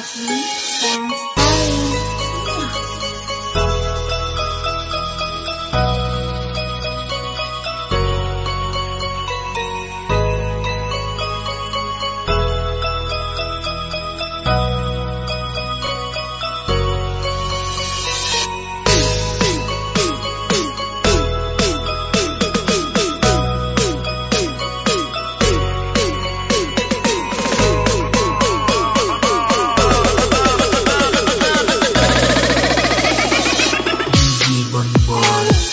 Lucky Dance Burning Boys.